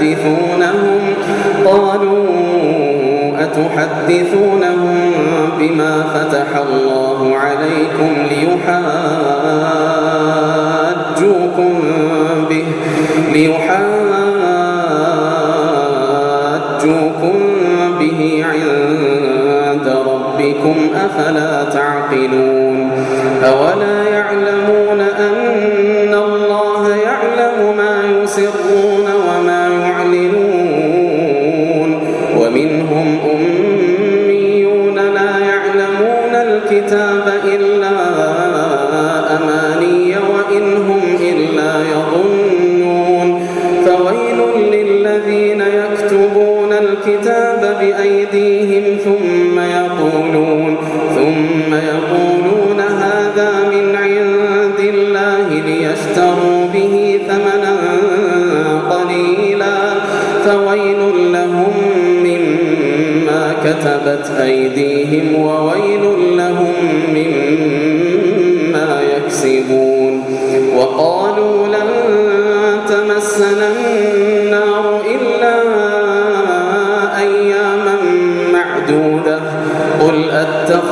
أتحدثونهم قالوا أتحدثونهم بما فتح الله عليكم ليحاجوكم به ليحاجوكم بأيديهم ثم يقولون ثم يقولون هذا من عند الله ليشتروا به ثمنا قليلا. فويل لهم مما كتبت أيديهم وويل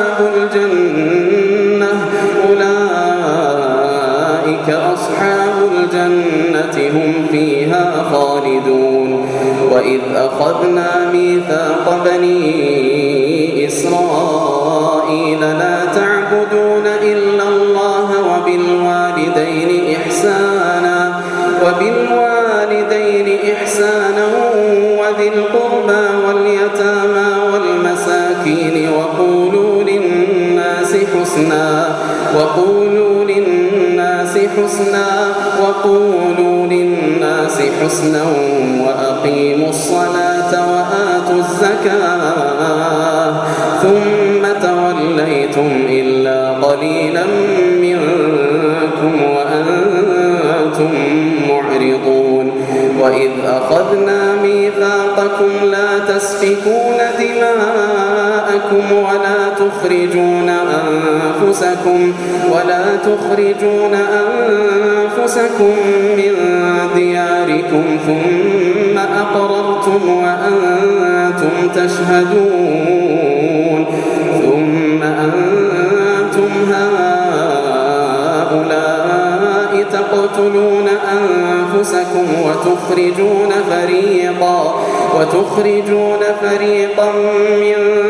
أصحاب الجنة. أولئك أصحاب الجنة هم فيها خالدون. وإذ أخذنا ميثاق بني إسرائيل لا تعبدون إلا حسنا وقولوا للناس حسنا وأقيموا الصلاة وآتوا الزكاة. ثم توليتم إلا قليلا منكم وأنتم معرضون. وإذ أخذنا ميثاقكم لا تسفكون دماءكم ولا تخرجون أنفسكم ولا تخرجون أنفسكم من دياركم ثم أقررتم وأنتم تشهدون ثم أنتم هؤلاء تقتلون أنفسكم وتخرجون فريقا وتخرجون فريقا منكم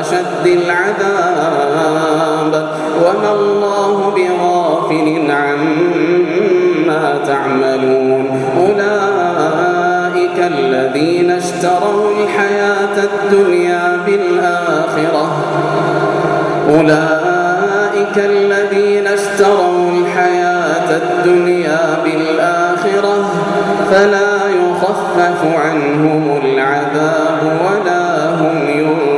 أشد العذاب وما الله بغافل عما تعملون أولئك الذين اشتروا الحياة الدنيا بالآخرة أولئك الذين اشتروا الحياة الدنيا بالآخرة فلا يخفف عنهم العذاب ولا هم ينصرون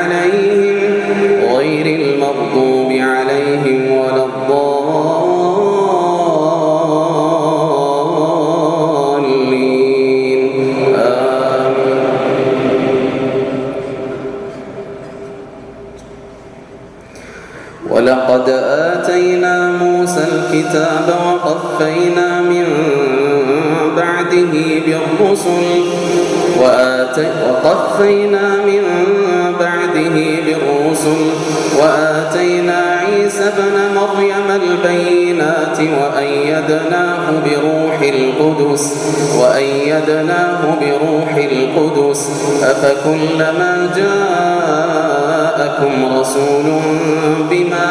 ولقد آتينا موسى الكتاب وقفينا من بعده بالرسل وقفينا من بعده بالرسل وآتينا عيسى ابن مريم البينات وأيدناه بروح القدس وأيدناه بروح القدس أفكلما جاءكم رسول بما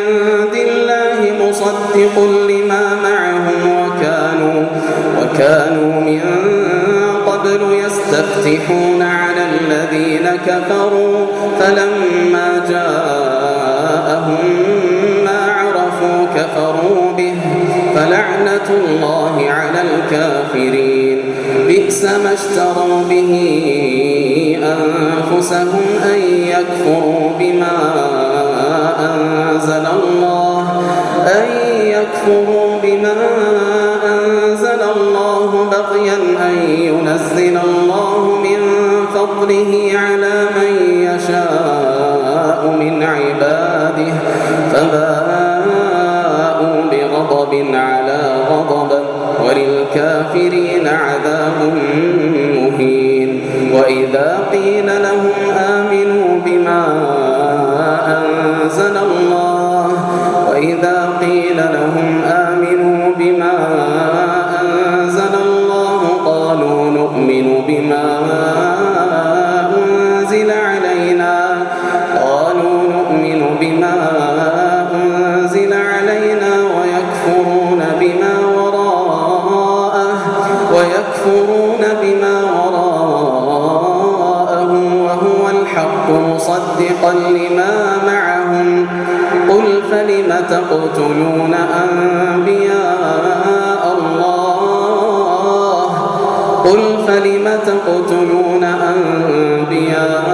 مصدق لما معهم وكانوا وكانوا من قبل يستفتحون على الذين كفروا فلما جاءهم ما عرفوا كفروا به فلعنة الله على الكافرين. بئس ما اشتروا به أنفسهم أن يكفروا بما أنزل الله أن يكفروا بما أنزل الله بغيا أن ينزل الله من فضله على من يشاء. تقتلون أنبياء الله. قل فلم تقتلون أنبياء